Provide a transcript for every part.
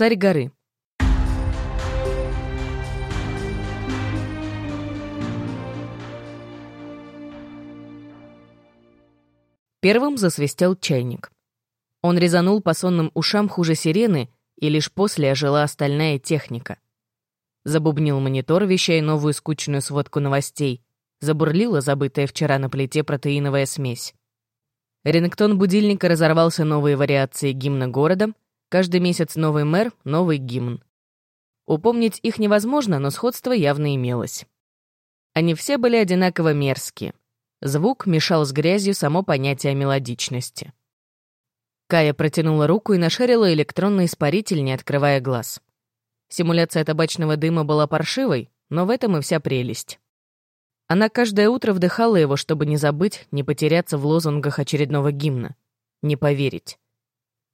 Царь горы. Первым засвистел чайник. Он резанул по сонным ушам хуже сирены, и лишь после ожила остальная техника. Забубнил монитор, вещая новую скучную сводку новостей. Забурлила забытая вчера на плите протеиновая смесь. Рингтон будильника разорвался новые вариации гимна города. Каждый месяц новый мэр, новый гимн. Упомнить их невозможно, но сходство явно имелось. Они все были одинаково мерзкие. Звук мешал с грязью само понятие мелодичности. Кая протянула руку и нашарила электронный испаритель, не открывая глаз. Симуляция табачного дыма была паршивой, но в этом и вся прелесть. Она каждое утро вдыхала его, чтобы не забыть, не потеряться в лозунгах очередного гимна. Не поверить.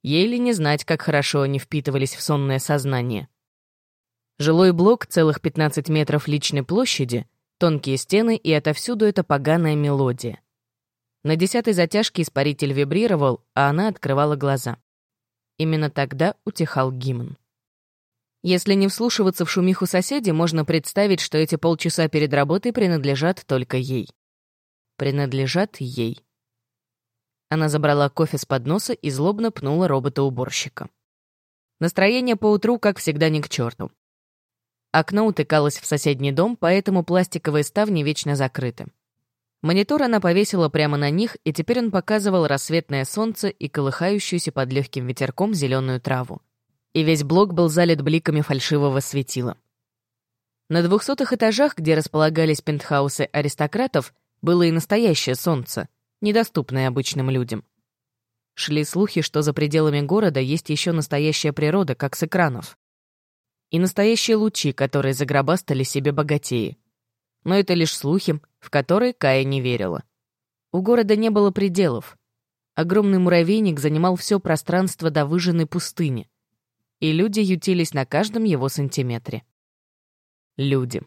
Ей ли не знать, как хорошо они впитывались в сонное сознание. Жилой блок целых 15 метров личной площади — Тонкие стены, и отовсюду эта поганая мелодия. На десятой затяжке испаритель вибрировал, а она открывала глаза. Именно тогда утихал гимн. Если не вслушиваться в шумиху соседей, можно представить, что эти полчаса перед работой принадлежат только ей. Принадлежат ей. Она забрала кофе с подноса и злобно пнула робота-уборщика. Настроение поутру, как всегда, не к черту. Окно утыкалось в соседний дом, поэтому пластиковые ставни вечно закрыты. Монитор она повесила прямо на них, и теперь он показывал рассветное солнце и колыхающуюся под легким ветерком зеленую траву. И весь блок был залит бликами фальшивого светила. На двухсотых этажах, где располагались пентхаусы аристократов, было и настоящее солнце, недоступное обычным людям. Шли слухи, что за пределами города есть еще настоящая природа, как с экранов и настоящие лучи, которые загробастали себе богатеи. Но это лишь слухи, в которые Кая не верила. У города не было пределов. Огромный муравейник занимал все пространство до выжженной пустыни, и люди ютились на каждом его сантиметре. Люди.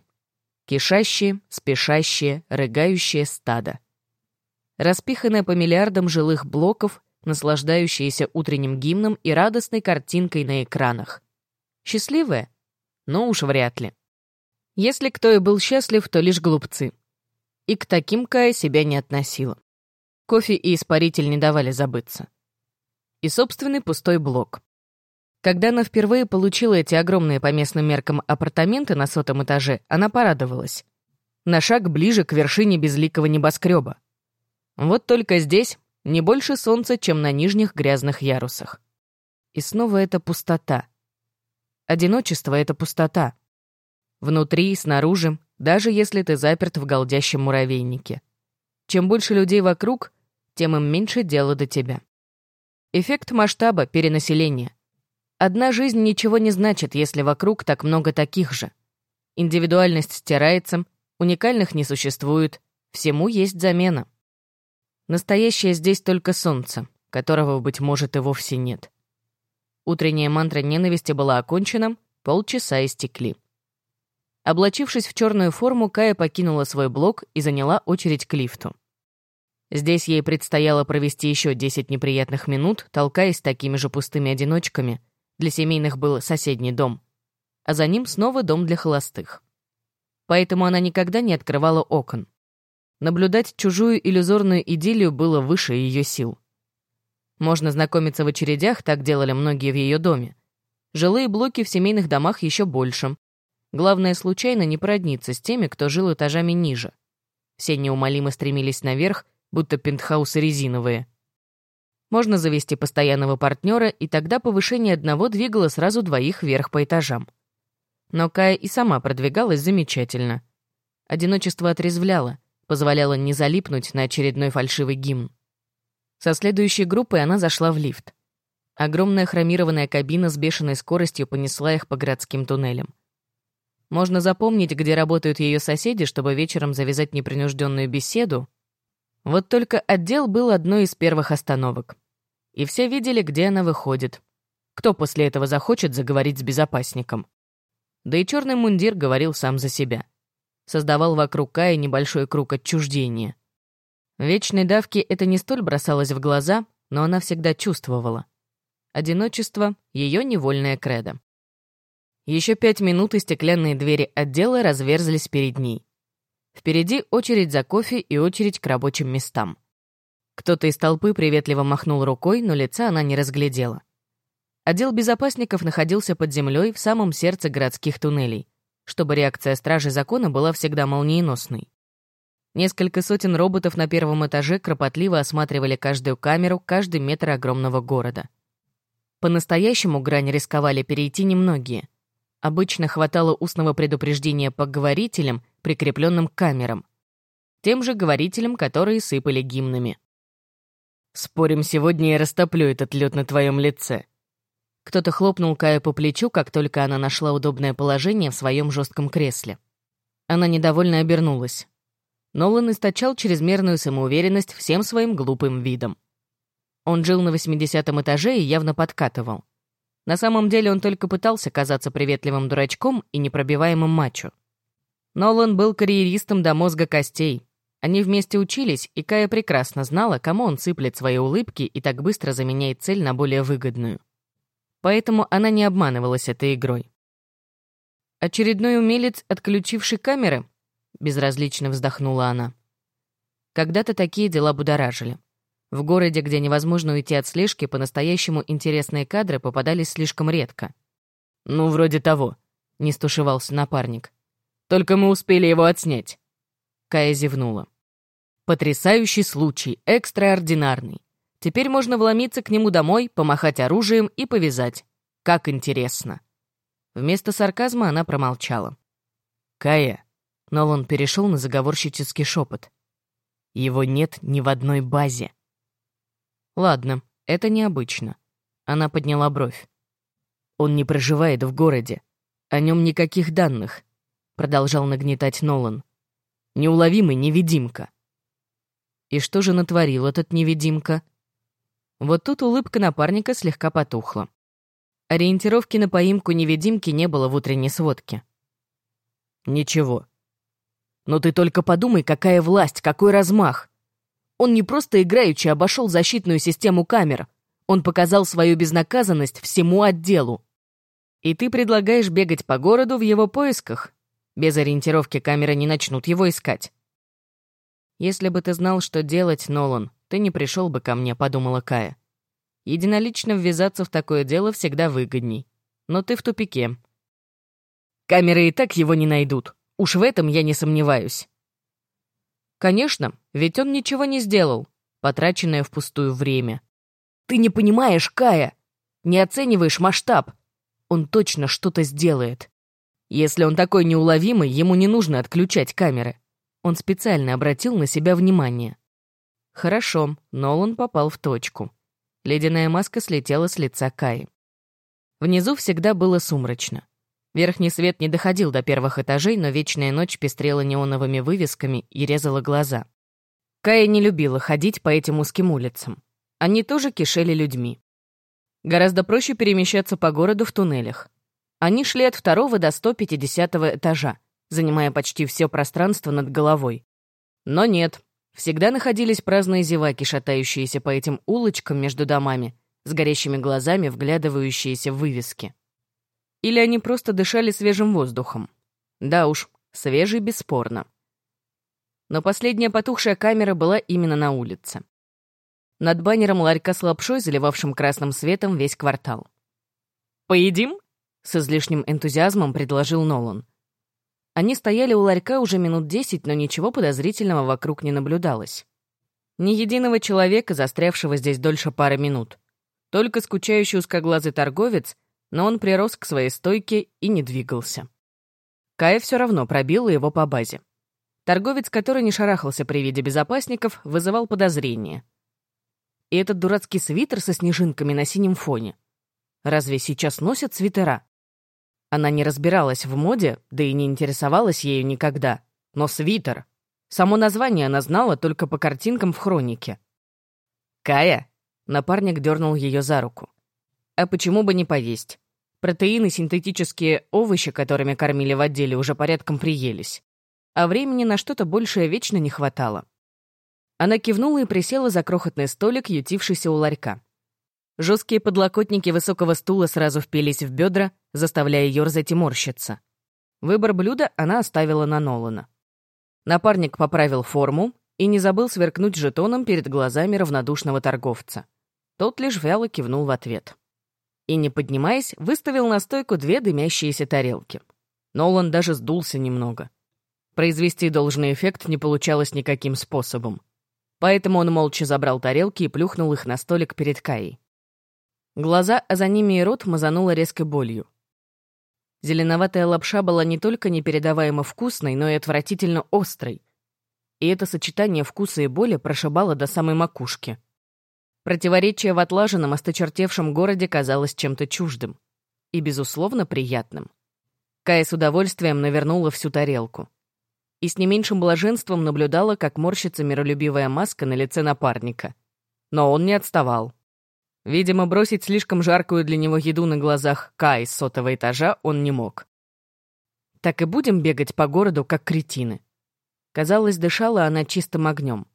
Кишащие, спешащие, рыгающие стадо. Распиханное по миллиардам жилых блоков, наслаждающиеся утренним гимном и радостной картинкой на экранах — Счастливая? Ну уж вряд ли. Если кто и был счастлив, то лишь глупцы. И к таким Кая себя не относила. Кофе и испаритель не давали забыться. И собственный пустой блок. Когда она впервые получила эти огромные по местным меркам апартаменты на сотом этаже, она порадовалась. На шаг ближе к вершине безликого небоскреба. Вот только здесь не больше солнца, чем на нижних грязных ярусах. И снова эта пустота, Одиночество — это пустота. Внутри и снаружи, даже если ты заперт в голдящем муравейнике. Чем больше людей вокруг, тем им меньше дела до тебя. Эффект масштаба перенаселения. Одна жизнь ничего не значит, если вокруг так много таких же. Индивидуальность стирается, уникальных не существует, всему есть замена. Настоящее здесь только солнце, которого, быть может, и вовсе нет. Утренняя мантра ненависти была окончена, полчаса истекли. Облачившись в черную форму, Кая покинула свой блок и заняла очередь к лифту. Здесь ей предстояло провести еще 10 неприятных минут, толкаясь такими же пустыми одиночками. Для семейных был соседний дом. А за ним снова дом для холостых. Поэтому она никогда не открывала окон. Наблюдать чужую иллюзорную идиллию было выше ее сил. Можно знакомиться в очередях, так делали многие в ее доме. Жилые блоки в семейных домах еще больше. Главное, случайно не породниться с теми, кто жил этажами ниже. Все неумолимо стремились наверх, будто пентхаусы резиновые. Можно завести постоянного партнера, и тогда повышение одного двигало сразу двоих вверх по этажам. Но Кая и сама продвигалась замечательно. Одиночество отрезвляло, позволяло не залипнуть на очередной фальшивый гимн. Со следующей группой она зашла в лифт. Огромная хромированная кабина с бешеной скоростью понесла их по городским туннелям. Можно запомнить, где работают ее соседи, чтобы вечером завязать непринужденную беседу. Вот только отдел был одной из первых остановок. И все видели, где она выходит. Кто после этого захочет заговорить с безопасником? Да и черный мундир говорил сам за себя. Создавал вокруг Кая небольшой круг отчуждения. В вечной давке это не столь бросалось в глаза, но она всегда чувствовала. Одиночество — ее невольная кредо. Еще пять минут, и стеклянные двери отдела разверзлись перед ней. Впереди очередь за кофе и очередь к рабочим местам. Кто-то из толпы приветливо махнул рукой, но лица она не разглядела. Отдел безопасников находился под землей в самом сердце городских туннелей, чтобы реакция стражи закона была всегда молниеносной. Несколько сотен роботов на первом этаже кропотливо осматривали каждую камеру, каждый метр огромного города. По-настоящему грань рисковали перейти немногие. Обычно хватало устного предупреждения по говорителям, прикрепленным к камерам. Тем же говорителям, которые сыпали гимнами. «Спорим, сегодня я растоплю этот лед на твоем лице». Кто-то хлопнул Кая по плечу, как только она нашла удобное положение в своем жестком кресле. Она недовольно обернулась. Нолан источал чрезмерную самоуверенность всем своим глупым видом. Он жил на 80 этаже и явно подкатывал. На самом деле он только пытался казаться приветливым дурачком и непробиваемым мачо. Нолан был карьеристом до мозга костей. Они вместе учились, и Кая прекрасно знала, кому он сыплет свои улыбки и так быстро заменяет цель на более выгодную. Поэтому она не обманывалась этой игрой. Очередной умелец, отключивший камеры, безразлично вздохнула она. Когда-то такие дела будоражили. В городе, где невозможно уйти от слежки, по-настоящему интересные кадры попадались слишком редко. «Ну, вроде того», — не стушевался напарник. «Только мы успели его отснять». Кая зевнула. «Потрясающий случай, экстраординарный. Теперь можно вломиться к нему домой, помахать оружием и повязать. Как интересно». Вместо сарказма она промолчала. «Кая», Нолан перешел на заговорщический шепот. Его нет ни в одной базе. Ладно, это необычно. Она подняла бровь. Он не проживает в городе. О нем никаких данных, продолжал нагнетать Нолан. Неуловимый невидимка. И что же натворил этот невидимка? Вот тут улыбка напарника слегка потухла. Ориентировки на поимку невидимки не было в утренней сводке. Ничего. Но ты только подумай, какая власть, какой размах. Он не просто играючи обошел защитную систему камер. Он показал свою безнаказанность всему отделу. И ты предлагаешь бегать по городу в его поисках? Без ориентировки камеры не начнут его искать. Если бы ты знал, что делать, Нолан, ты не пришел бы ко мне, подумала Кая. Единолично ввязаться в такое дело всегда выгодней. Но ты в тупике. Камеры и так его не найдут. Уж в этом я не сомневаюсь. Конечно, ведь он ничего не сделал, потраченное впустую время. Ты не понимаешь, Кая, не оцениваешь масштаб. Он точно что-то сделает. Если он такой неуловимый, ему не нужно отключать камеры. Он специально обратил на себя внимание. Хорошо, но он попал в точку. Ледяная маска слетела с лица Каи. Внизу всегда было сумрачно. Верхний свет не доходил до первых этажей, но вечная ночь пестрела неоновыми вывесками и резала глаза. Кая не любила ходить по этим узким улицам. Они тоже кишели людьми. Гораздо проще перемещаться по городу в туннелях. Они шли от второго до 150 этажа, занимая почти все пространство над головой. Но нет, всегда находились праздные зеваки, шатающиеся по этим улочкам между домами, с горящими глазами, вглядывающиеся в вывески. Или они просто дышали свежим воздухом? Да уж, свежий бесспорно. Но последняя потухшая камера была именно на улице. Над баннером ларька с лапшой, заливавшим красным светом весь квартал. «Поедим?» — с излишним энтузиазмом предложил Нолан. Они стояли у ларька уже минут десять, но ничего подозрительного вокруг не наблюдалось. Ни единого человека, застрявшего здесь дольше пары минут. Только скучающий узкоглазый торговец но он прирос к своей стойке и не двигался. Кая все равно пробила его по базе. Торговец, который не шарахался при виде безопасников, вызывал подозрения. И этот дурацкий свитер со снежинками на синем фоне. Разве сейчас носят свитера? Она не разбиралась в моде, да и не интересовалась ею никогда. Но свитер. Само название она знала только по картинкам в хронике. «Кая!» — напарник дернул ее за руку. А почему бы не поесть? Протеины, синтетические овощи, которыми кормили в отделе, уже порядком приелись. А времени на что-то большее вечно не хватало. Она кивнула и присела за крохотный столик, ютившийся у ларька. Жесткие подлокотники высокого стула сразу впились в бедра, заставляя ерзать и морщиться. Выбор блюда она оставила на Нолана. Напарник поправил форму и не забыл сверкнуть жетоном перед глазами равнодушного торговца. Тот лишь вяло кивнул в ответ. И, не поднимаясь, выставил на стойку две дымящиеся тарелки. Нолан даже сдулся немного. Произвести должный эффект не получалось никаким способом. Поэтому он молча забрал тарелки и плюхнул их на столик перед Каей. Глаза, а за ними и рот мазануло резкой болью. Зеленоватая лапша была не только непередаваемо вкусной, но и отвратительно острой. И это сочетание вкуса и боли прошибало до самой макушки. Противоречие в отлаженном, осточертевшем городе казалось чем-то чуждым. И, безусловно, приятным. Кая с удовольствием навернула всю тарелку и с не меньшим блаженством наблюдала, как морщится миролюбивая маска на лице напарника. Но он не отставал. Видимо, бросить слишком жаркую для него еду на глазах Кай с сотого этажа он не мог. Так и будем бегать по городу, как кретины. Казалось, дышала она чистым огнем.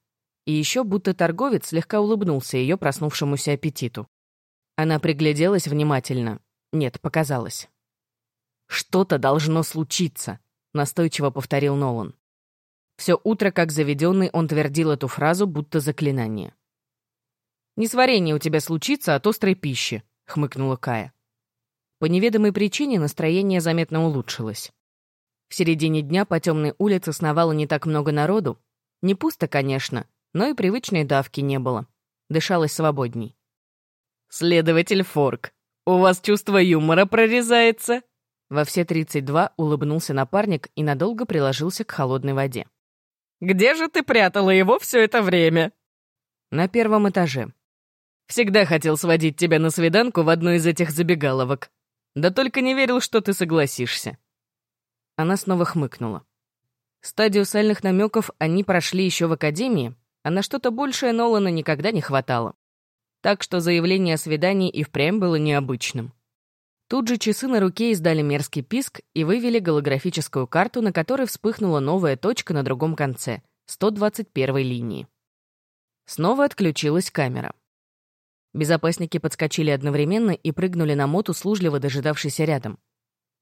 И еще будто торговец слегка улыбнулся ее проснувшемуся аппетиту. Она пригляделась внимательно. Нет, показалось. «Что-то должно случиться», настойчиво повторил Нолан. Все утро, как заведенный, он твердил эту фразу, будто заклинание. «Несварение у тебя случится от острой пищи», — хмыкнула Кая. По неведомой причине настроение заметно улучшилось. В середине дня по темной улице сновало не так много народу. Не пусто, конечно, но и привычной давки не было. Дышалось свободней. «Следователь Форк, у вас чувство юмора прорезается?» Во все 32 улыбнулся напарник и надолго приложился к холодной воде. «Где же ты прятала его все это время?» «На первом этаже. Всегда хотел сводить тебя на свиданку в одну из этих забегаловок. Да только не верил, что ты согласишься». Она снова хмыкнула. Стадию сальных намеков они прошли еще в академии, а на что-то большее Нолана никогда не хватало. Так что заявление о свидании и впрямь было необычным. Тут же часы на руке издали мерзкий писк и вывели голографическую карту, на которой вспыхнула новая точка на другом конце — 121 линии. Снова отключилась камера. Безопасники подскочили одновременно и прыгнули на мот, услужливо дожидавшийся рядом.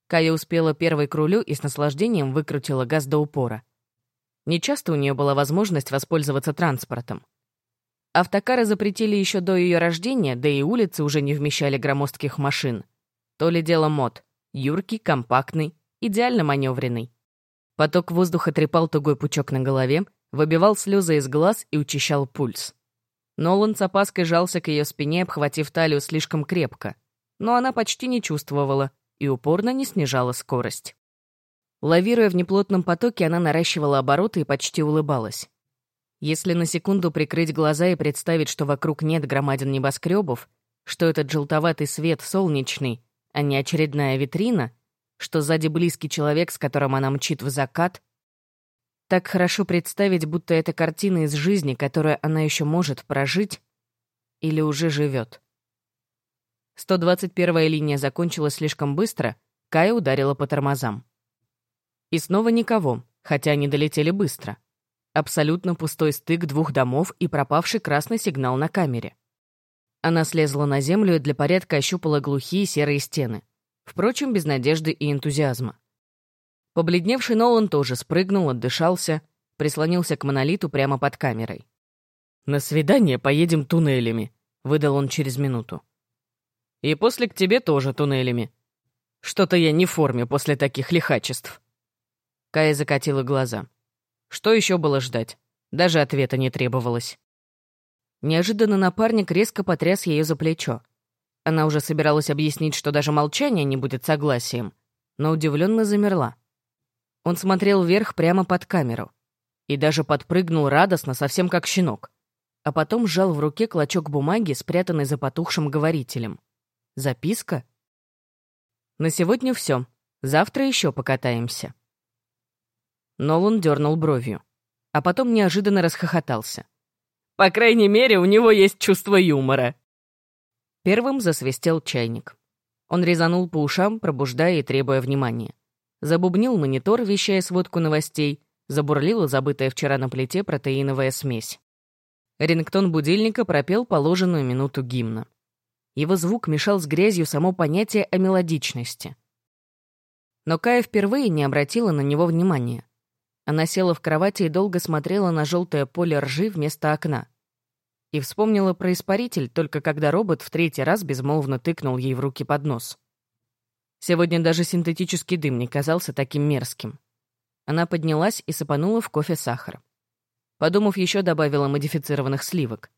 Кая успела первой к рулю и с наслаждением выкрутила газ до упора. Нечасто у нее была возможность воспользоваться транспортом. Автокары запретили еще до ее рождения, да и улицы уже не вмещали громоздких машин — то ли дело мод. Юркий, компактный, идеально маневренный. Поток воздуха трепал тугой пучок на голове, выбивал слезы из глаз и учащал пульс. Нолан с опаской жался к ее спине, обхватив талию слишком крепко. Но она почти не чувствовала и упорно не снижала скорость. Лавируя в неплотном потоке, она наращивала обороты и почти улыбалась. Если на секунду прикрыть глаза и представить, что вокруг нет громадин небоскребов, что этот желтоватый свет солнечный, а не очередная витрина, что сзади близкий человек, с которым она мчит в закат. Так хорошо представить, будто это картина из жизни, которую она еще может прожить или уже живет. 121-я линия закончилась слишком быстро, Кая ударила по тормозам. И снова никого, хотя они долетели быстро. Абсолютно пустой стык двух домов и пропавший красный сигнал на камере. Она слезла на землю и для порядка ощупала глухие серые стены. Впрочем, без надежды и энтузиазма. Побледневший Нолан тоже спрыгнул, отдышался, прислонился к монолиту прямо под камерой. «На свидание поедем туннелями», — выдал он через минуту. «И после к тебе тоже туннелями. Что-то я не в форме после таких лихачеств». Кая закатила глаза. Что еще было ждать? Даже ответа не требовалось. Неожиданно напарник резко потряс ее за плечо. Она уже собиралась объяснить, что даже молчание не будет согласием, но удивленно замерла. Он смотрел вверх прямо под камеру и даже подпрыгнул радостно, совсем как щенок, а потом сжал в руке клочок бумаги, спрятанный за потухшим говорителем. Записка? На сегодня все. Завтра еще покатаемся. Нолан дернул бровью, а потом неожиданно расхохотался. По крайней мере, у него есть чувство юмора». Первым засвистел чайник. Он резанул по ушам, пробуждая и требуя внимания. Забубнил монитор, вещая сводку новостей, забурлила забытая вчера на плите протеиновая смесь. Рингтон будильника пропел положенную минуту гимна. Его звук мешал с грязью само понятие о мелодичности. Но Кая впервые не обратила на него внимания. Она села в кровати и долго смотрела на желтое поле ржи вместо окна. И вспомнила про испаритель, только когда робот в третий раз безмолвно тыкнул ей в руки под нос. Сегодня даже синтетический дым не казался таким мерзким. Она поднялась и сыпанула в кофе сахар. Подумав, еще добавила модифицированных сливок.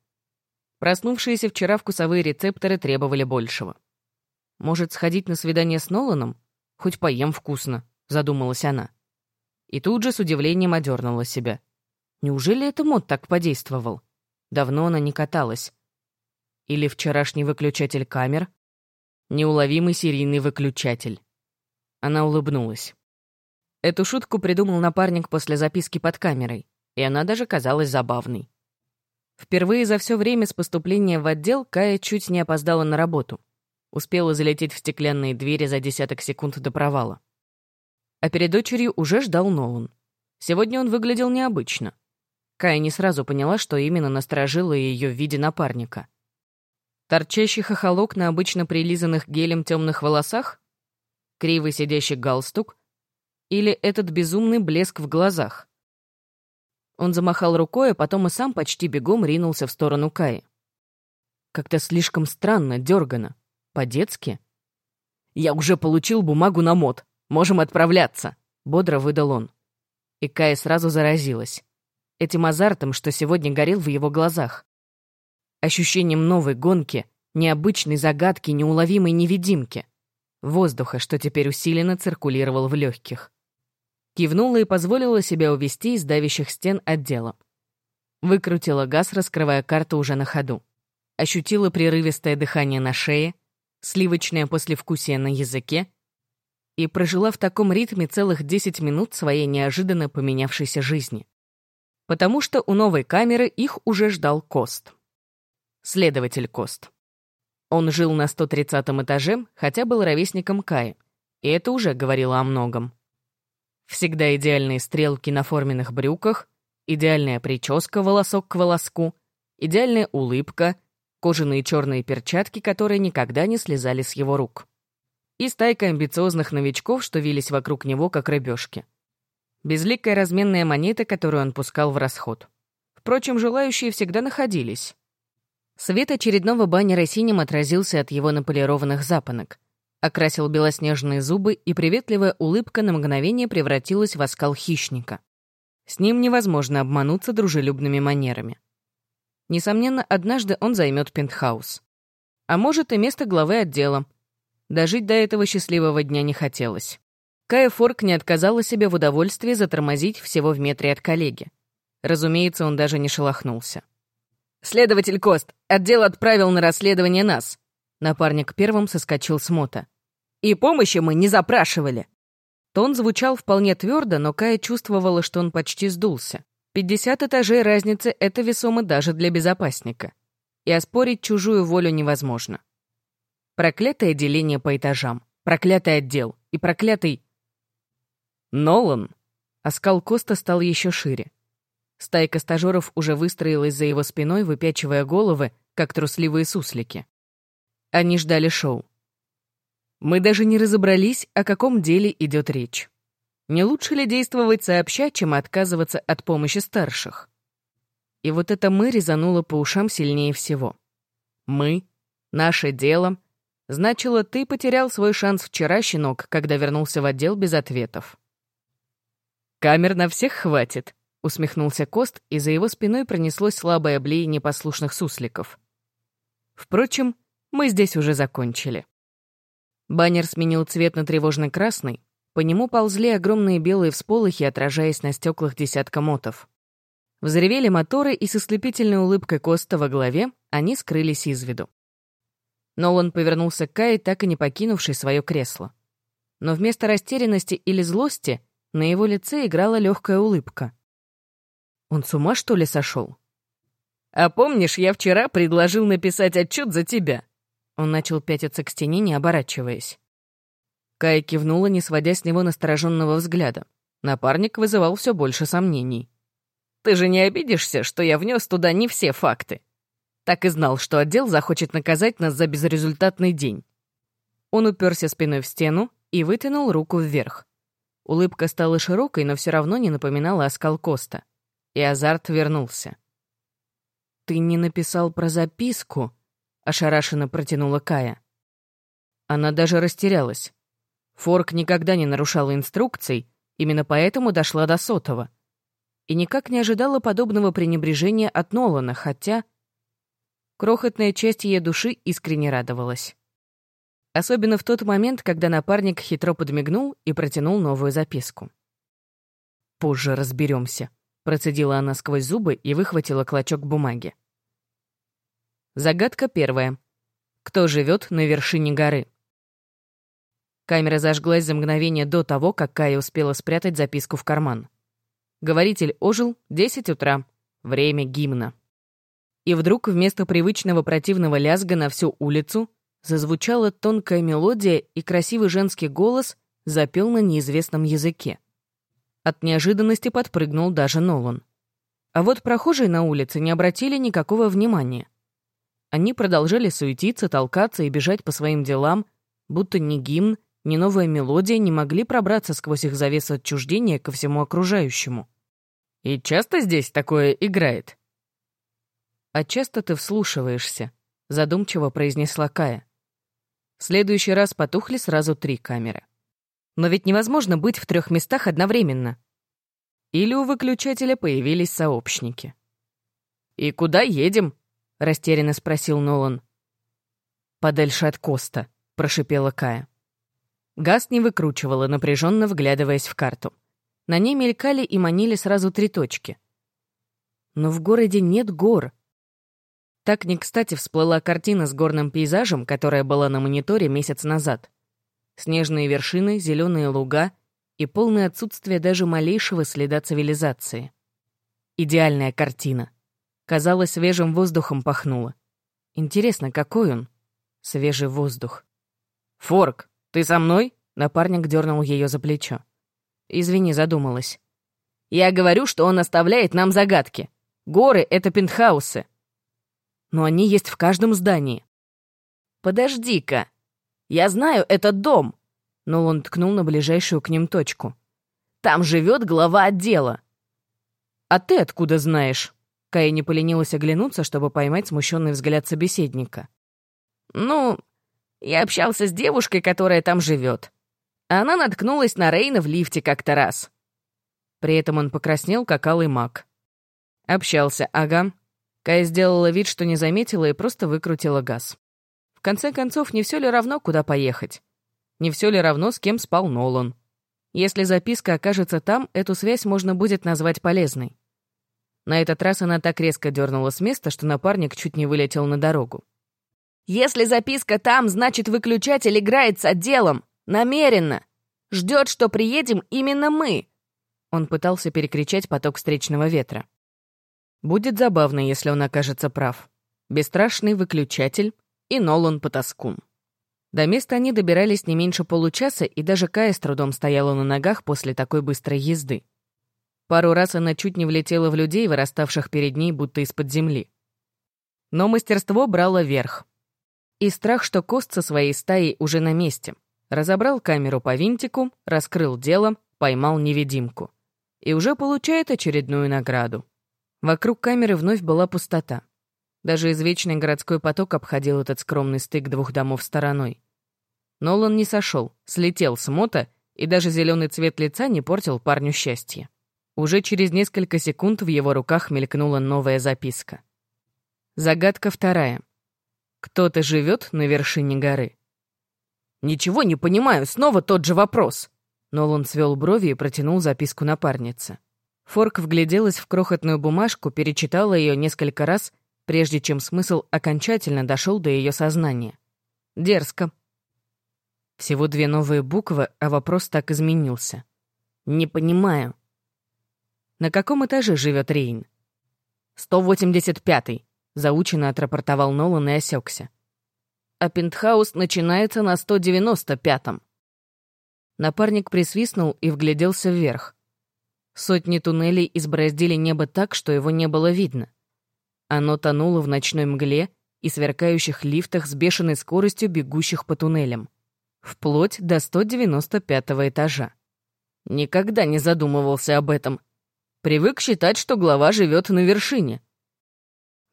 Проснувшиеся вчера вкусовые рецепторы требовали большего. «Может, сходить на свидание с Ноланом? Хоть поем вкусно», — задумалась она. И тут же с удивлением одернула себя. Неужели это мод так подействовал? Давно она не каталась. Или вчерашний выключатель камер? Неуловимый серийный выключатель. Она улыбнулась. Эту шутку придумал напарник после записки под камерой, и она даже казалась забавной. Впервые за все время с поступления в отдел Кая чуть не опоздала на работу. Успела залететь в стеклянные двери за десяток секунд до провала. А перед дочерью уже ждал Нолан. Сегодня он выглядел необычно. Кая не сразу поняла, что именно насторожило ее в виде напарника. Торчащий хохолок на обычно прилизанных гелем темных волосах? Кривый сидящий галстук? Или этот безумный блеск в глазах? Он замахал рукой, а потом и сам почти бегом ринулся в сторону Каи. Как-то слишком странно, дергано. По-детски. «Я уже получил бумагу на мод. Можем отправляться», — бодро выдал он. И Кая сразу заразилась. Этим азартом, что сегодня горел в его глазах. Ощущением новой гонки, необычной загадки, неуловимой невидимки. Воздуха, что теперь усиленно циркулировал в легких. Кивнула и позволила себя увести из давящих стен отдела. Выкрутила газ, раскрывая карту уже на ходу. Ощутила прерывистое дыхание на шее, сливочное послевкусие на языке и прожила в таком ритме целых 10 минут своей неожиданно поменявшейся жизни. Потому что у новой камеры их уже ждал Кост. Следователь Кост. Он жил на 130 этаже, хотя был ровесником Каи, и это уже говорило о многом. Всегда идеальные стрелки на форменных брюках, идеальная прическа волосок к волоску, идеальная улыбка, кожаные черные перчатки, которые никогда не слезали с его рук. И стайка амбициозных новичков, что вились вокруг него, как рыбешки. Безликая разменная монета, которую он пускал в расход. Впрочем, желающие всегда находились. Свет очередного баннера синим отразился от его наполированных запонок окрасил белоснежные зубы, и приветливая улыбка на мгновение превратилась в оскал хищника. С ним невозможно обмануться дружелюбными манерами. Несомненно, однажды он займет пентхаус. А может, и место главы отдела. Дожить до этого счастливого дня не хотелось. Кая Форк не отказала себе в удовольствии затормозить всего в метре от коллеги. Разумеется, он даже не шелохнулся. «Следователь Кост, отдел отправил на расследование нас». Напарник первым соскочил с мота. И помощи мы не запрашивали». Тон звучал вполне твердо, но Кая чувствовала, что он почти сдулся. Пятьдесят этажей разницы — это весомо даже для безопасника. И оспорить чужую волю невозможно. Проклятое деление по этажам, проклятый отдел и проклятый... Нолан! Оскал Коста стал еще шире. Стайка стажеров уже выстроилась за его спиной, выпячивая головы, как трусливые суслики. Они ждали шоу. Мы даже не разобрались, о каком деле идет речь. Не лучше ли действовать сообща, чем отказываться от помощи старших? И вот это «мы» резануло по ушам сильнее всего. «Мы», «наше дело», значило, ты потерял свой шанс вчера, щенок, когда вернулся в отдел без ответов. «Камер на всех хватит», — усмехнулся Кост, и за его спиной пронеслось слабое блеяние непослушных сусликов. Впрочем, мы здесь уже закончили. Баннер сменил цвет на тревожный красный, по нему ползли огромные белые всполохи, отражаясь на стеклах десятка мотов. Взревели моторы, и со слепительной улыбкой Коста во главе они скрылись из виду. Нолан повернулся к Кае, так и не покинувший свое кресло. Но вместо растерянности или злости на его лице играла легкая улыбка. Он с ума, что ли, сошел? «А помнишь, я вчера предложил написать отчет за тебя?» Он начал пятиться к стене, не оборачиваясь. Кая кивнула, не сводя с него настороженного взгляда. Напарник вызывал все больше сомнений. «Ты же не обидишься, что я внес туда не все факты? Так и знал, что отдел захочет наказать нас за безрезультатный день». Он уперся спиной в стену, и вытянул руку вверх. Улыбка стала широкой, но все равно не напоминала оскал Коста. И азарт вернулся. «Ты не написал про записку?» — ошарашенно протянула Кая. Она даже растерялась. Форк никогда не нарушала инструкций, именно поэтому дошла до сотого. И никак не ожидала подобного пренебрежения от Нолана, хотя... Крохотная часть ее души искренне радовалась. Особенно в тот момент, когда напарник хитро подмигнул и протянул новую записку. «Позже разберемся», — процедила она сквозь зубы и выхватила клочок бумаги. Загадка первая. Кто живет на вершине горы? Камера зажглась за мгновение до того, как Кая успела спрятать записку в карман. Говоритель ожил 10 утра. Время гимна. И вдруг вместо привычного противного лязга на всю улицу зазвучала тонкая мелодия, и красивый женский голос запел на неизвестном языке. От неожиданности подпрыгнул даже Нолан. А вот прохожие на улице не обратили никакого внимания. Они продолжали суетиться, толкаться и бежать по своим делам, будто ни гимн, ни новая мелодия не могли пробраться сквозь их завесу отчуждения ко всему окружающему. «И часто здесь такое играет?» «А часто ты вслушиваешься», — задумчиво произнесла Кая. В следующий раз потухли сразу три камеры. Но ведь невозможно быть в трех местах одновременно. Или у выключателя появились сообщники. «И куда едем?» — растерянно спросил Нолан. «Подальше от Коста», — прошипела Кая. Газ не выкручивала, напряженно вглядываясь в карту. На ней мелькали и манили сразу три точки. Но в городе нет гор, так не кстати всплыла картина с горным пейзажем, которая была на мониторе месяц назад. Снежные вершины, зеленые луга и полное отсутствие даже малейшего следа цивилизации. Идеальная картина. Казалось, свежим воздухом пахнуло. Интересно, какой он? Свежий воздух. «Форк, ты со мной?» Напарник дернул ее за плечо. «Извини, задумалась». «Я говорю, что он оставляет нам загадки. Горы — это пентхаусы но они есть в каждом здании. «Подожди-ка! Я знаю этот дом!» Но он ткнул на ближайшую к ним точку. «Там живет глава отдела!» «А ты откуда знаешь?» Кая не поленилась оглянуться, чтобы поймать смущенный взгляд собеседника. «Ну, я общался с девушкой, которая там живет. Она наткнулась на Рейна в лифте как-то раз». При этом он покраснел, как алый маг. «Общался, ага. Кая сделала вид, что не заметила и просто выкрутила газ. Конце концов, не все ли равно, куда поехать? Не все ли равно, с кем спал Нолан? Если записка окажется там, эту связь можно будет назвать полезной. На этот раз она так резко дернула с места, что напарник чуть не вылетел на дорогу. «Если записка там, значит, выключатель играет с отделом. Намеренно. Ждет, что приедем именно мы». Он пытался перекричать поток встречного ветра. Будет забавно, если он окажется прав. Бесстрашный выключатель и Нолан Потаскун. До места они добирались не меньше получаса, и даже Кая с трудом стояла на ногах после такой быстрой езды. Пару раз она чуть не влетела в людей, выраставших перед ней будто из-под земли. Но мастерство брало верх. И страх, что Кост со своей стаей уже на месте. Разобрал камеру по винтику, раскрыл дело, поймал невидимку. И уже получает очередную награду. Вокруг камеры вновь была пустота. Даже извечный городской поток обходил этот скромный стык двух домов стороной. Нолан не сошел, слетел с мота, и даже зеленый цвет лица не портил парню счастье. Уже через несколько секунд в его руках мелькнула новая записка. Загадка вторая. Кто-то живет на вершине горы. «Ничего не понимаю, снова тот же вопрос!» Нолан свел брови и протянул записку напарнице. Форк вгляделась в крохотную бумажку, перечитала ее несколько раз, прежде чем смысл окончательно дошел до ее сознания. Дерзко. Всего две новые буквы, а вопрос так изменился. «Не понимаю». «На каком этаже живет Рейн?» «185-й», — заученно отрапортовал Нолан и осекся. «А пентхаус начинается на 195-м». Напарник присвистнул и вгляделся вверх. Сотни туннелей избороздили небо так, что его не было видно. Оно тонуло в ночной мгле и сверкающих лифтах с бешеной скоростью бегущих по туннелям. вплоть до 195 этажа. Никогда не задумывался об этом. Привык считать, что глава живет на вершине.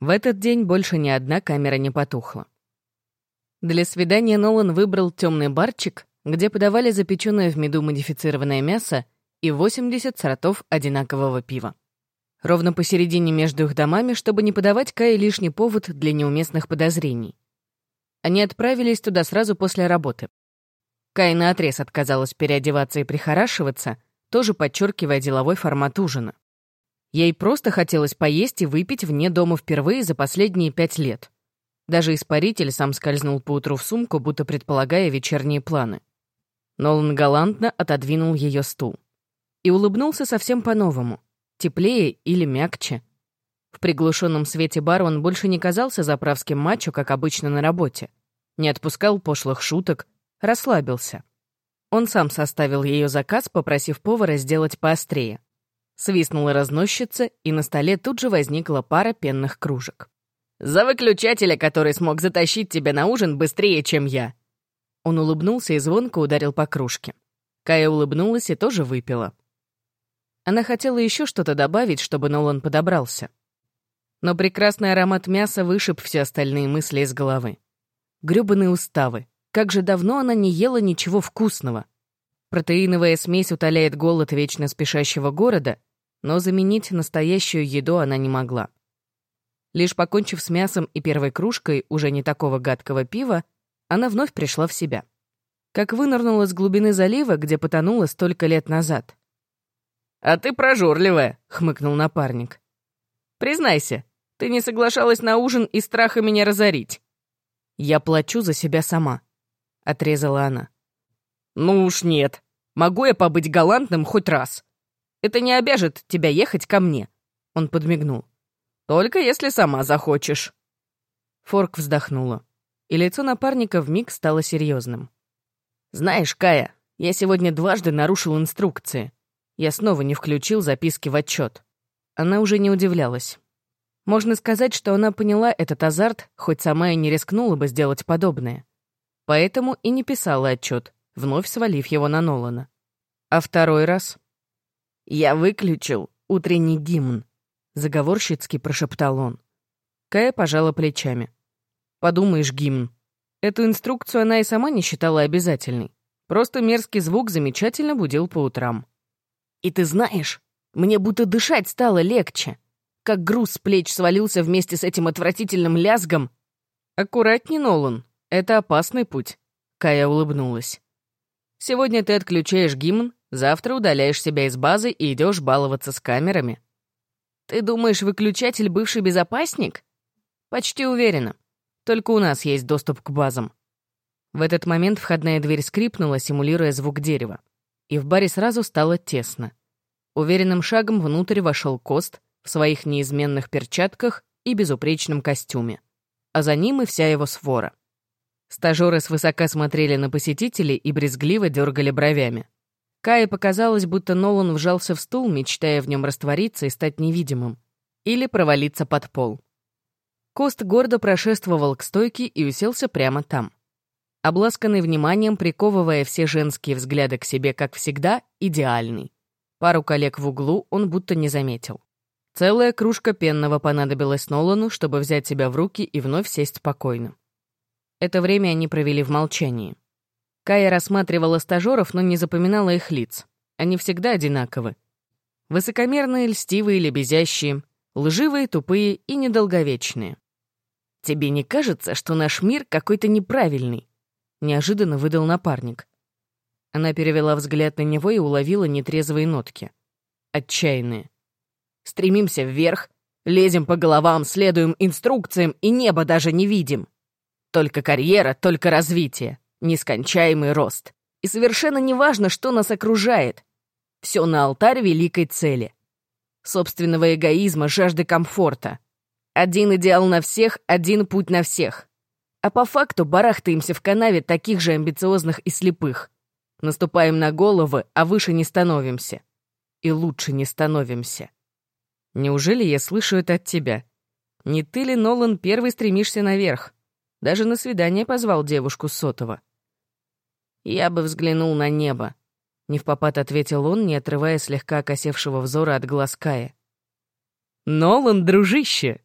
В этот день больше ни одна камера не потухла. Для свидания Нолан выбрал темный барчик, где подавали запеченное в меду модифицированное мясо и 80 сортов одинакового пива. Ровно посередине между их домами, чтобы не подавать Кае лишний повод для неуместных подозрений. Они отправились туда сразу после работы. Кай наотрез отказалась переодеваться и прихорашиваться, тоже подчеркивая деловой формат ужина. Ей просто хотелось поесть и выпить вне дома впервые за последние пять лет. Даже испаритель сам скользнул поутру в сумку, будто предполагая вечерние планы. Нолан галантно отодвинул ее стул. И улыбнулся совсем по-новому. Теплее или мягче. В приглушенном свете бара он больше не казался заправским мачо, как обычно на работе. Не отпускал пошлых шуток, расслабился. Он сам составил ее заказ, попросив повара сделать поострее. Свистнула разносчица, и на столе тут же возникла пара пенных кружек. «За выключателя, который смог затащить тебя на ужин быстрее, чем я!» Он улыбнулся и звонко ударил по кружке. Кая улыбнулась и тоже выпила. Она хотела еще что-то добавить, чтобы Нолан подобрался. Но прекрасный аромат мяса вышиб все остальные мысли из головы. Грёбаные уставы. Как же давно она не ела ничего вкусного. Протеиновая смесь утоляет голод вечно спешащего города, но заменить настоящую еду она не могла. Лишь покончив с мясом и первой кружкой уже не такого гадкого пива, она вновь пришла в себя. Как вынырнула с глубины залива, где потонула столько лет назад. «А ты прожорливая», — хмыкнул напарник. «Признайся, ты не соглашалась на ужин из страха меня разорить». «Я плачу за себя сама», — отрезала она. «Ну уж нет. Могу я побыть галантным хоть раз. Это не обяжет тебя ехать ко мне», — он подмигнул. «Только если сама захочешь». Форк вздохнула, и лицо напарника вмиг стало серьезным. «Знаешь, Кая, я сегодня дважды нарушил инструкции. Я снова не включил записки в отчет. Она уже не удивлялась. Можно сказать, что она поняла этот азарт, хоть сама и не рискнула бы сделать подобное. Поэтому и не писала отчет, вновь свалив его на Нолана. А второй раз? «Я выключил утренний гимн», — заговорщицки прошептал он. Кая пожала плечами. «Подумаешь, гимн. Эту инструкцию она и сама не считала обязательной. Просто мерзкий звук замечательно будил по утрам. И ты знаешь, мне будто дышать стало легче как груз с плеч свалился вместе с этим отвратительным лязгом. «Аккуратней, Нолан, это опасный путь», — Кая улыбнулась. «Сегодня ты отключаешь гимн, завтра удаляешь себя из базы и идешь баловаться с камерами». «Ты думаешь, выключатель бывший безопасник?» «Почти уверена. Только у нас есть доступ к базам». В этот момент входная дверь скрипнула, симулируя звук дерева. И в баре сразу стало тесно. Уверенным шагом внутрь вошел Кост, в своих неизменных перчатках и безупречном костюме. А за ним и вся его свора. Стажеры свысока смотрели на посетителей и брезгливо дергали бровями. Кае показалось, будто Нолан вжался в стул, мечтая в нем раствориться и стать невидимым. Или провалиться под пол. Кост гордо прошествовал к стойке и уселся прямо там. Обласканный вниманием, приковывая все женские взгляды к себе, как всегда, идеальный. Пару коллег в углу он будто не заметил. Целая кружка пенного понадобилась Нолану, чтобы взять себя в руки и вновь сесть спокойно. Это время они провели в молчании. Кая рассматривала стажеров, но не запоминала их лиц. Они всегда одинаковы. Высокомерные, льстивые, лебезящие, лживые, тупые и недолговечные. «Тебе не кажется, что наш мир какой-то неправильный?» — неожиданно выдал напарник. Она перевела взгляд на него и уловила нетрезвые нотки. Отчаянные. Стремимся вверх, лезем по головам, следуем инструкциям и небо даже не видим. Только карьера, только развитие, нескончаемый рост. И совершенно неважно, что нас окружает. Все на алтарь великой цели. Собственного эгоизма, жажды комфорта. Один идеал на всех, один путь на всех. А по факту барахтаемся в канаве таких же амбициозных и слепых. Наступаем на головы, а выше не становимся. И лучше не становимся. Неужели я слышу это от тебя? Не ты ли, Нолан, первый стремишься наверх? Даже на свидание позвал девушку сотого. «Я бы взглянул на небо», — невпопад ответил он, не отрывая слегка окосевшего взора от глаз Кая. «Нолан, дружище!»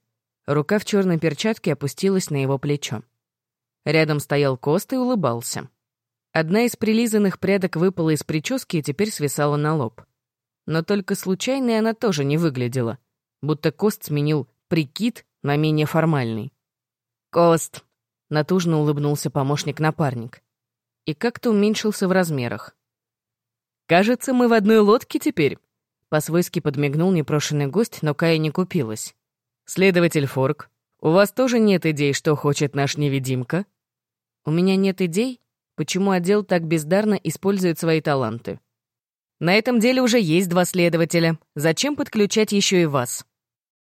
Рука в черной перчатке опустилась на его плечо. Рядом стоял Кост и улыбался. Одна из прилизанных прядок выпала из прически и теперь свисала на лоб. Но только случайной она тоже не выглядела, будто Кост сменил прикид на менее формальный. «Кост!» — натужно улыбнулся помощник-напарник. И как-то уменьшился в размерах. «Кажется, мы в одной лодке теперь», — по-свойски подмигнул непрошенный гость, но Кая не купилась. «Следователь Форк, у вас тоже нет идей, что хочет наш невидимка?» «У меня нет идей? Почему отдел так бездарно использует свои таланты?» «На этом деле уже есть два следователя. Зачем подключать еще и вас?»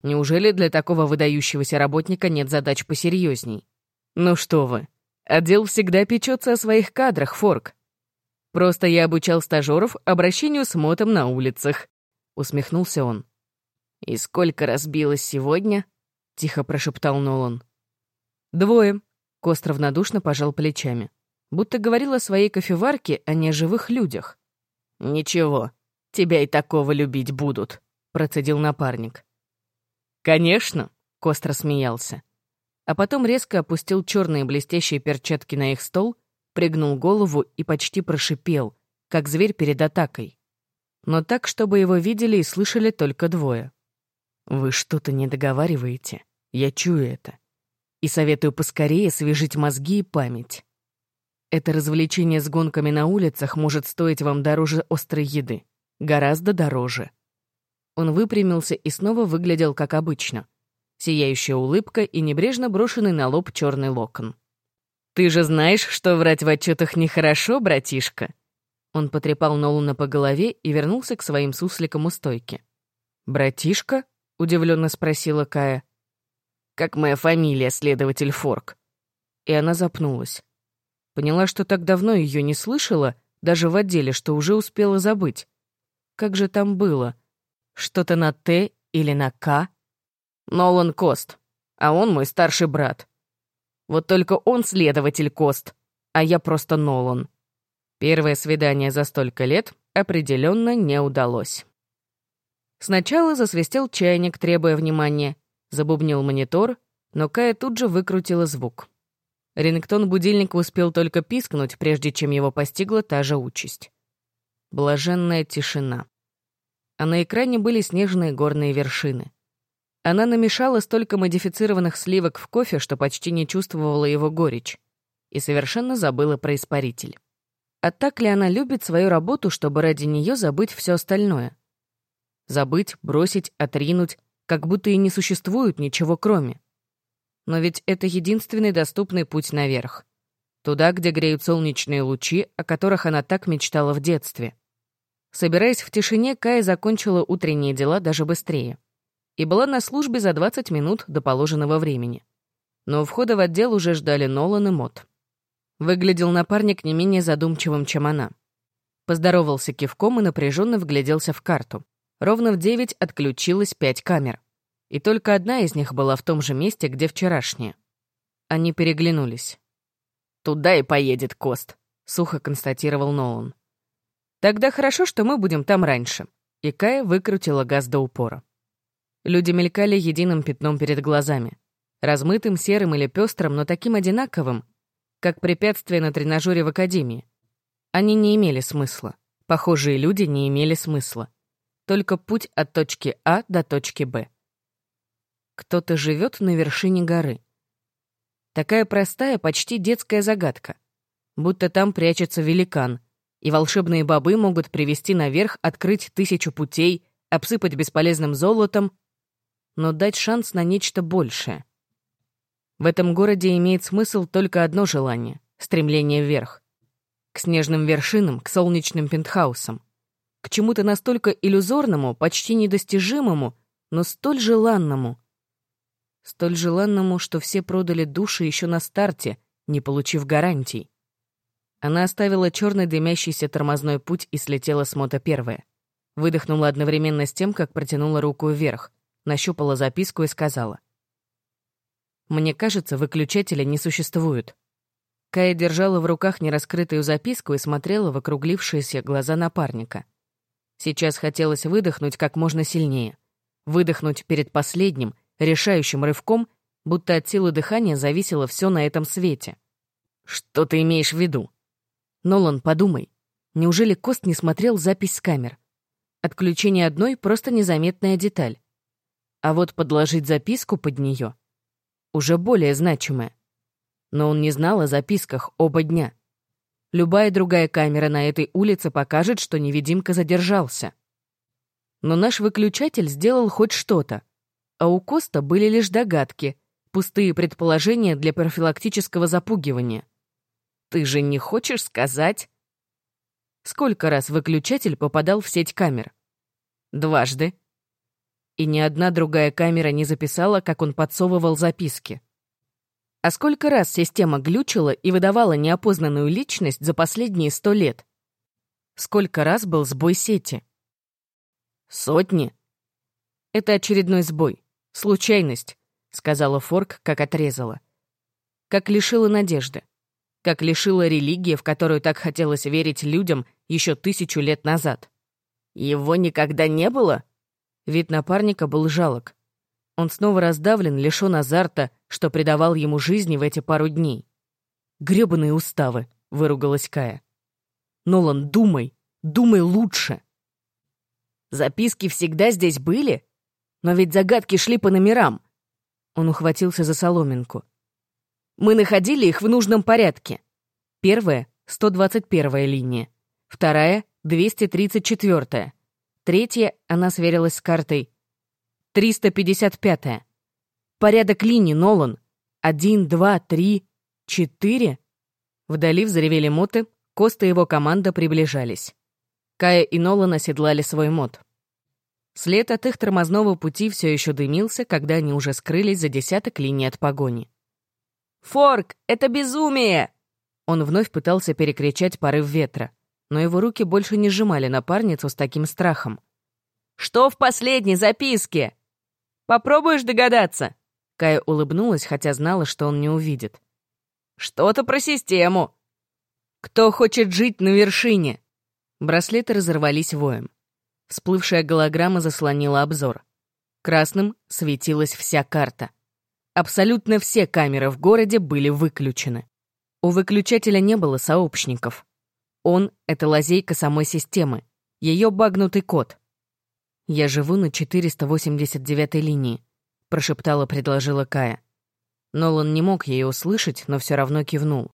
Неужели для такого выдающегося работника нет задач посерьезней? Ну что вы, отдел всегда печется о своих кадрах, Форк. Просто я обучал стажеров обращению с мотом на улицах. Усмехнулся он. «И сколько разбилось сегодня?» — тихо прошептал Нолан. «Двое», — Кост равнодушно пожал плечами. Будто говорил о своей кофеварке, а не о живых людях. «Ничего, тебя и такого любить будут», — процедил напарник. «Конечно», — Кост рассмеялся. А потом резко опустил черные блестящие перчатки на их стол, пригнул голову и почти прошипел, как зверь перед атакой. Но так, чтобы его видели и слышали только двое. «Вы что-то не договариваете. Я чую это. И советую поскорее свяжить мозги и память. Это развлечение с гонками на улицах может стоить вам дороже острой еды. Гораздо дороже. Он выпрямился и снова выглядел как обычно. Сияющая улыбка и небрежно брошенный на лоб черный локон. «Ты же знаешь, что врать в отчетах нехорошо, братишка?» Он потрепал Нолана по голове и вернулся к своим сусликам у стойки. «Братишка?» — удивленно спросила Кая. «Как моя фамилия, следователь Форк?» И она запнулась. Поняла, что так давно ее не слышала, даже в отделе, что уже успела забыть. Как же там было? Что-то на «Т» или на «К». Нолан Кост, а он мой старший брат. Вот только он следователь Кост, а я просто Нолан. Первое свидание за столько лет определенно не удалось. Сначала засвистел чайник, требуя внимания, забубнил монитор, но Кая тут же выкрутила звук. Рингтон будильника успел только пискнуть, прежде чем его постигла та же участь. Блаженная тишина а на экране были снежные горные вершины. Она намешала столько модифицированных сливок в кофе, что почти не чувствовала его горечь, и совершенно забыла про испаритель. А так ли она любит свою работу, чтобы ради нее забыть все остальное? Забыть, бросить, отринуть, как будто и не существует ничего кроме. Но ведь это единственный доступный путь наверх. Туда, где греют солнечные лучи, о которых она так мечтала в детстве. Собираясь в тишине, Кая закончила утренние дела даже быстрее. И была на службе за 20 минут до положенного времени. Но у входа в отдел уже ждали Нолан и Мот. Выглядел напарник не менее задумчивым, чем она. Поздоровался кивком и напряженно вгляделся в карту. Ровно в девять отключилось пять камер. И только одна из них была в том же месте, где вчерашняя. Они переглянулись. «Туда и поедет Кост», — сухо констатировал Нолан. Тогда хорошо, что мы будем там раньше. И Кая выкрутила газ до упора. Люди мелькали единым пятном перед глазами. Размытым, серым или пестрым, но таким одинаковым, как препятствие на тренажере в академии. Они не имели смысла. Похожие люди не имели смысла. Только путь от точки А до точки Б. Кто-то живет на вершине горы. Такая простая, почти детская загадка. Будто там прячется великан, и волшебные бобы могут привести наверх, открыть тысячу путей, обсыпать бесполезным золотом, но дать шанс на нечто большее. В этом городе имеет смысл только одно желание — стремление вверх. К снежным вершинам, к солнечным пентхаусам. К чему-то настолько иллюзорному, почти недостижимому, но столь желанному. Столь желанному, что все продали души еще на старте, не получив гарантий. Она оставила черный дымящийся тормозной путь и слетела с мото первая. Выдохнула одновременно с тем, как протянула руку вверх, нащупала записку и сказала. «Мне кажется, выключателя не существует». Кая держала в руках нераскрытую записку и смотрела в округлившиеся глаза напарника. Сейчас хотелось выдохнуть как можно сильнее. Выдохнуть перед последним, решающим рывком, будто от силы дыхания зависело все на этом свете. «Что ты имеешь в виду?» «Нолан, подумай. Неужели Кост не смотрел запись с камер? Отключение одной — просто незаметная деталь. А вот подложить записку под нее уже более значимое. Но он не знал о записках оба дня. Любая другая камера на этой улице покажет, что невидимка задержался. Но наш выключатель сделал хоть что-то, а у Коста были лишь догадки, пустые предположения для профилактического запугивания. Ты же не хочешь сказать? Сколько раз выключатель попадал в сеть камер? Дважды. И ни одна другая камера не записала, как он подсовывал записки. А сколько раз система глючила и выдавала неопознанную личность за последние сто лет? Сколько раз был сбой сети? Сотни. Это очередной сбой. Случайность, сказала Форк, как отрезала. Как лишила надежды. Как лишила религии, в которую так хотелось верить людям еще тысячу лет назад. Его никогда не было? Вид напарника был жалок. Он снова раздавлен, лишён азарта, что придавал ему жизни в эти пару дней. «Грёбаные уставы», — выругалась Кая. «Нолан, думай, думай лучше». «Записки всегда здесь были? Но ведь загадки шли по номерам». Он ухватился за соломинку. «Мы находили их в нужном порядке. Первая — 121-я линия. Вторая — 234-я. Третья — она сверилась с картой 355-я. Порядок линий, Нолан. Один, два, три, четыре. Вдали взревели моты, Коста и его команда приближались. Кая и Нолан оседлали свой мод. След от их тормозного пути все еще дымился, когда они уже скрылись за десяток линий от погони. «Форк, это безумие!» Он вновь пытался перекричать порыв ветра, но его руки больше не сжимали напарницу с таким страхом. «Что в последней записке?» Попробуешь догадаться?» Кая улыбнулась, хотя знала, что он не увидит. «Что-то про систему. Кто хочет жить на вершине?» Браслеты разорвались воем. Всплывшая голограмма заслонила обзор. Красным светилась вся карта. Абсолютно все камеры в городе были выключены. У выключателя не было сообщников. Он — это лазейка самой системы, ее багнутый код — «Я живу на 489-й линии», — прошептала, предложила Кая. Нолан не мог ее услышать, но все равно кивнул.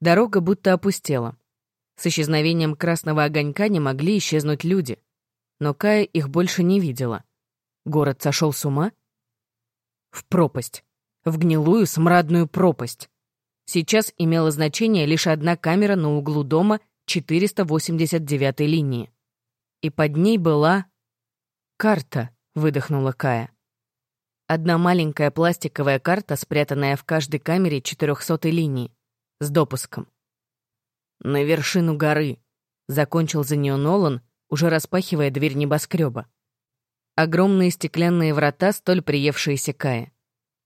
Дорога будто опустела. С исчезновением красного огонька не могли исчезнуть люди. Но Кая их больше не видела. Город сошел с ума? В пропасть. В гнилую смрадную пропасть. Сейчас имела значение лишь одна камера на углу дома 489-й линии. И под ней была «Карта», — выдохнула Кая. Одна маленькая пластиковая карта, спрятанная в каждой камере 400 линии, с допуском. «На вершину горы», — закончил за нее Нолан, уже распахивая дверь небоскреба. Огромные стеклянные врата, столь приевшиеся Кае,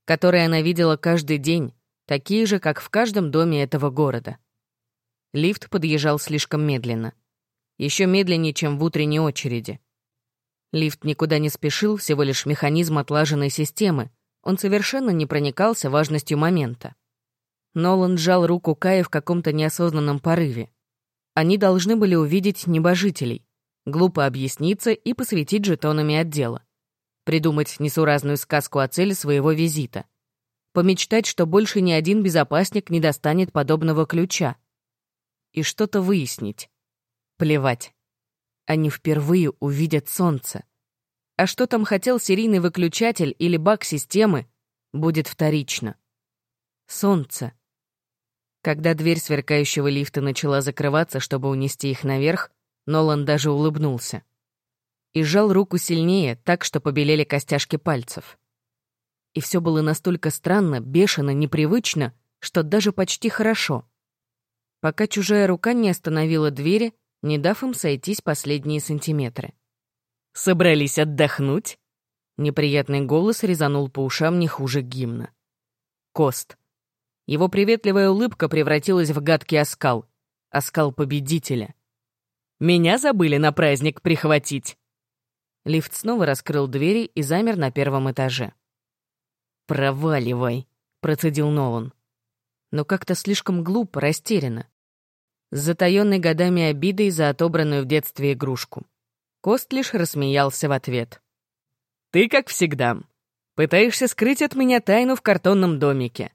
которые она видела каждый день, такие же, как в каждом доме этого города. Лифт подъезжал слишком медленно. Еще медленнее, чем в утренней очереди. Лифт никуда не спешил, всего лишь механизм отлаженной системы. Он совершенно не проникался важностью момента. Нолан сжал руку Кая в каком-то неосознанном порыве. Они должны были увидеть небожителей, глупо объясниться и посвятить жетонами отдела. Придумать несуразную сказку о цели своего визита. Помечтать, что больше ни один безопасник не достанет подобного ключа. И что-то выяснить. Плевать они впервые увидят солнце. А что там хотел серийный выключатель или баг системы, будет вторично. Солнце. Когда дверь сверкающего лифта начала закрываться, чтобы унести их наверх, Нолан даже улыбнулся. И сжал руку сильнее, так что побелели костяшки пальцев. И все было настолько странно, бешено, непривычно, что даже почти хорошо. Пока чужая рука не остановила двери, не дав им сойтись последние сантиметры. «Собрались отдохнуть?» Неприятный голос резанул по ушам не хуже гимна. «Кост». Его приветливая улыбка превратилась в гадкий оскал. Оскал победителя. «Меня забыли на праздник прихватить!» Лифт снова раскрыл двери и замер на первом этаже. «Проваливай», — процедил Нолан. Но как-то слишком глупо, растерянно. С затаённой годами обидой за отобранную в детстве игрушку. Кост лишь рассмеялся в ответ. «Ты как всегда. Пытаешься скрыть от меня тайну в картонном домике.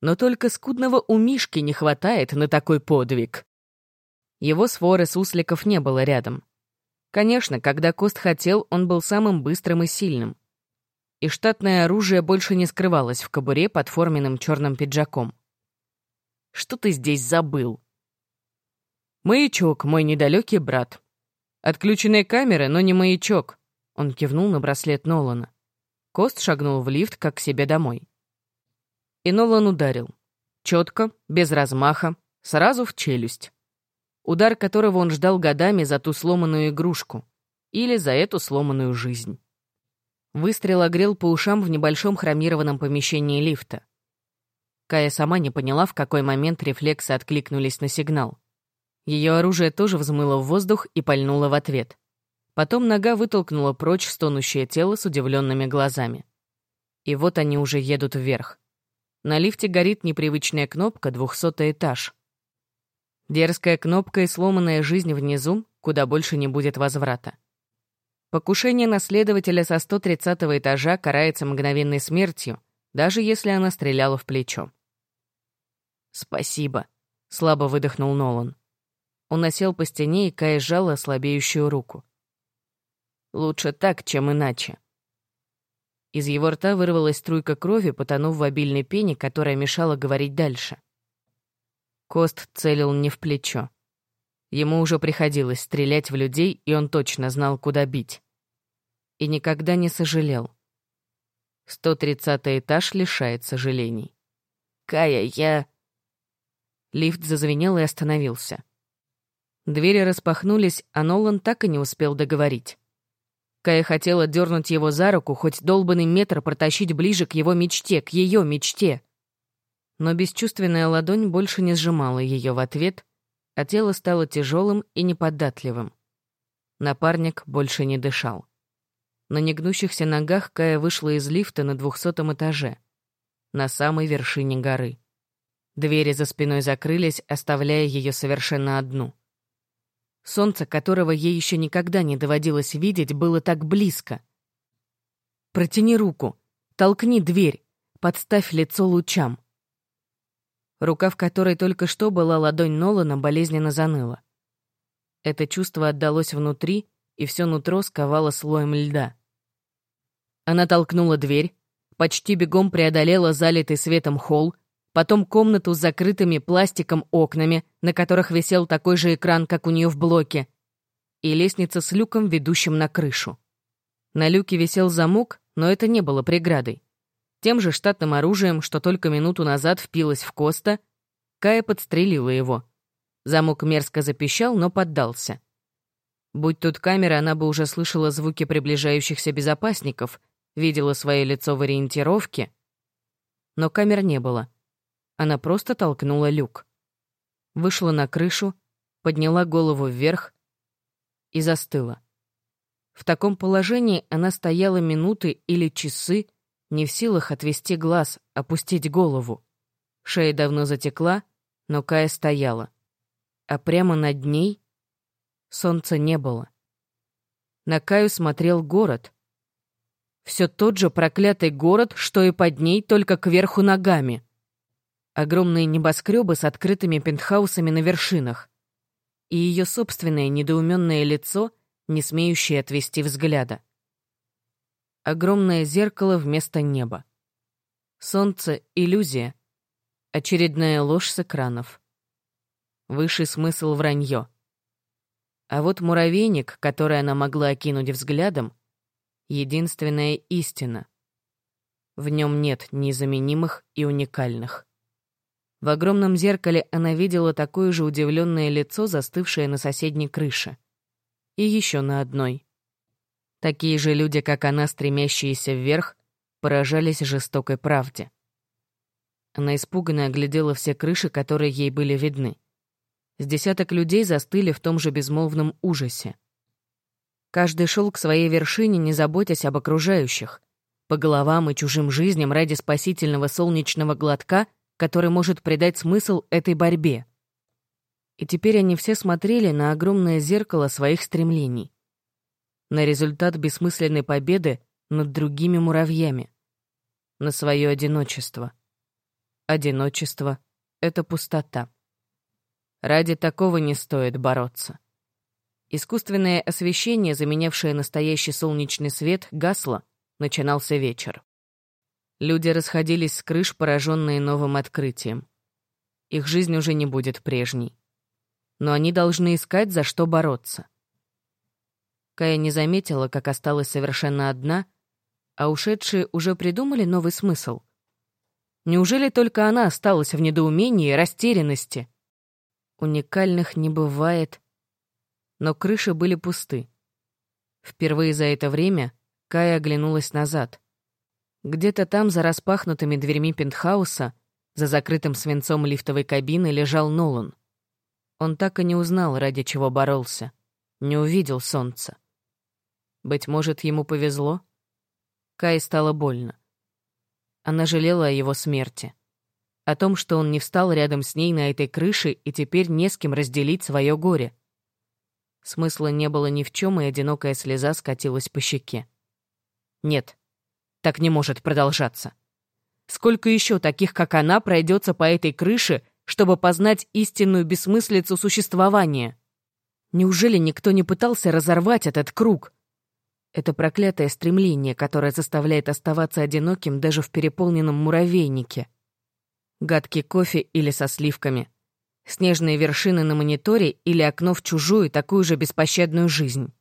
Но только скудного у Мишки не хватает на такой подвиг». Его своры сусликов не было рядом. Конечно, когда Кост хотел, он был самым быстрым и сильным и штатное оружие больше не скрывалось в кобуре под форменным черным пиджаком. «Что ты здесь забыл?» «Маячок, мой недалекий брат. Отключенные камеры, но не маячок», — он кивнул на браслет Нолана. Кост шагнул в лифт, как к себе домой. И Нолан ударил. Четко, без размаха, сразу в челюсть. Удар которого он ждал годами за ту сломанную игрушку. Или за эту сломанную жизнь. Выстрел огрел по ушам в небольшом хромированном помещении лифта. Кая сама не поняла, в какой момент рефлексы откликнулись на сигнал. Ее оружие тоже взмыло в воздух и пальнуло в ответ. Потом нога вытолкнула прочь стонущее тело с удивленными глазами. И вот они уже едут вверх. На лифте горит непривычная кнопка «двухсотый этаж». Дерзкая кнопка и сломанная жизнь внизу, куда больше не будет возврата. Покушение наследователя со 130 этажа карается мгновенной смертью, даже если она стреляла в плечо. «Спасибо», — слабо выдохнул Нолан. Он осел по стене, и Кай сжал ослабеющую руку. «Лучше так, чем иначе». Из его рта вырвалась струйка крови, потонув в обильной пене, которая мешала говорить дальше. Кост целил не в плечо. Ему уже приходилось стрелять в людей, и он точно знал, куда бить. И никогда не сожалел. 130 этаж лишает сожалений. «Кая, я...» Лифт зазвенел и остановился. Двери распахнулись, а Нолан так и не успел договорить. Кая хотела дернуть его за руку, хоть долбанный метр протащить ближе к его мечте, к ее мечте. Но бесчувственная ладонь больше не сжимала ее в ответ, а тело стало тяжелым и неподатливым. Напарник больше не дышал. На негнущихся ногах Кая вышла из лифта на двухсотом этаже, на самой вершине горы. Двери за спиной закрылись, оставляя ее совершенно одну. Солнце, которого ей еще никогда не доводилось видеть, было так близко. «Протяни руку, толкни дверь, подставь лицо лучам», Рука, в которой только что была ладонь Нолана, болезненно заныла. Это чувство отдалось внутри, и все нутро сковало слоем льда. Она толкнула дверь, почти бегом преодолела залитый светом холл, потом комнату с закрытыми пластиком окнами, на которых висел такой же экран, как у нее в блоке, и лестница с люком, ведущим на крышу. На люке висел замок, но это не было преградой. Тем же штатным оружием, что только минуту назад впилось в Коста, Кая подстрелила его. Замок мерзко запищал, но поддался. Будь тут камера, она бы уже слышала звуки приближающихся безопасников, видела свое лицо в ориентировке. Но камер не было. Она просто толкнула люк. Вышла на крышу, подняла голову вверх и застыла. В таком положении она стояла минуты или часы, не в силах отвести глаз, опустить голову. Шея давно затекла, но Кая стояла. А прямо над ней солнца не было. На Каю смотрел город. Все тот же проклятый город, что и под ней, только кверху ногами. Огромные небоскребы с открытыми пентхаусами на вершинах. И ее собственное недоуменное лицо, не смеющее отвести взгляда огромное зеркало вместо неба. Солнце — иллюзия. Очередная ложь с экранов. Высший смысл — вранье. А вот муравейник, который она могла окинуть взглядом, — единственная истина. В нем нет незаменимых и уникальных. В огромном зеркале она видела такое же удивленное лицо, застывшее на соседней крыше. И еще на одной — Такие же люди, как она, стремящиеся вверх, поражались жестокой правде. Она испуганно оглядела все крыши, которые ей были видны. С десяток людей застыли в том же безмолвном ужасе. Каждый шел к своей вершине, не заботясь об окружающих, по головам и чужим жизням ради спасительного солнечного глотка, который может придать смысл этой борьбе. И теперь они все смотрели на огромное зеркало своих стремлений. На результат бессмысленной победы над другими муравьями. На свое одиночество. Одиночество — это пустота. Ради такого не стоит бороться. Искусственное освещение, заменявшее настоящий солнечный свет, гасло, начинался вечер. Люди расходились с крыш, пораженные новым открытием. Их жизнь уже не будет прежней. Но они должны искать, за что бороться. Кая не заметила, как осталась совершенно одна, а ушедшие уже придумали новый смысл. Неужели только она осталась в недоумении и растерянности? Уникальных не бывает, но крыши были пусты. Впервые за это время Кая оглянулась назад. Где-то там, за распахнутыми дверьми пентхауса, за закрытым свинцом лифтовой кабины, лежал Нолан. Он так и не узнал, ради чего боролся. Не увидел солнца. Быть может, ему повезло? Кае стало больно. Она жалела о его смерти. О том, что он не встал рядом с ней на этой крыше и теперь не с кем разделить свое горе. Смысла не было ни в чем, и одинокая слеза скатилась по щеке. Нет, так не может продолжаться. Сколько еще таких, как она, пройдется по этой крыше, чтобы познать истинную бессмыслицу существования? Неужели никто не пытался разорвать этот круг? Это проклятое стремление, которое заставляет оставаться одиноким даже в переполненном муравейнике. Гадкий кофе или со сливками — снежные вершины на мониторе или окно в чужую, такую же беспощадную жизнь.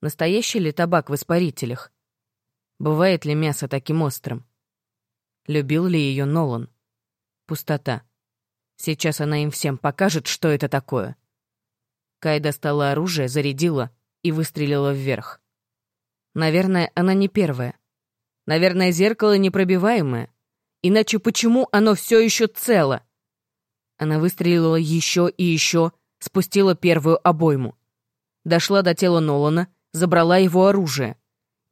Настоящий ли табак в испарителях? Бывает ли мясо таким острым? Любил ли ее Нолан? Пустота. Сейчас она им всем покажет, что это такое. Кай достала оружие, зарядила и выстрелила вверх. Наверное, она не первая. Наверное, зеркало непробиваемое. Иначе почему оно все еще цело? Она выстрелила еще и еще, спустила первую обойму. Дошла до тела Нолана, забрала его оружие.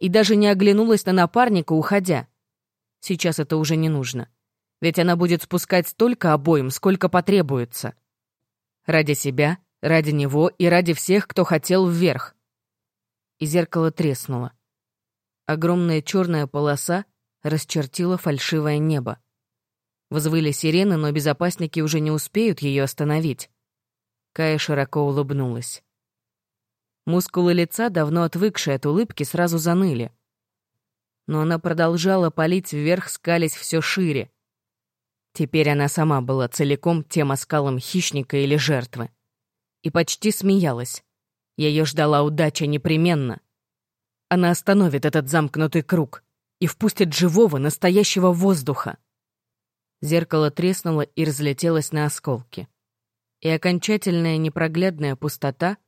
И даже не оглянулась на напарника, уходя. Сейчас это уже не нужно. Ведь она будет спускать столько обоим, сколько потребуется. Ради себя, ради него и ради всех, кто хотел вверх. И зеркало треснуло. Огромная черная полоса расчертила фальшивое небо. Взвыли сирены, но безопасники уже не успеют ее остановить. Кая широко улыбнулась. Мускулы лица, давно отвыкшие от улыбки, сразу заныли. Но она продолжала палить вверх, скались все шире. Теперь она сама была целиком тем оскалом хищника или жертвы. И почти смеялась. Ее ждала удача непременно. Она остановит этот замкнутый круг и впустит живого, настоящего воздуха. Зеркало треснуло и разлетелось на осколки. И окончательная непроглядная пустота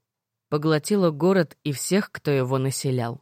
поглотила город и всех, кто его населял.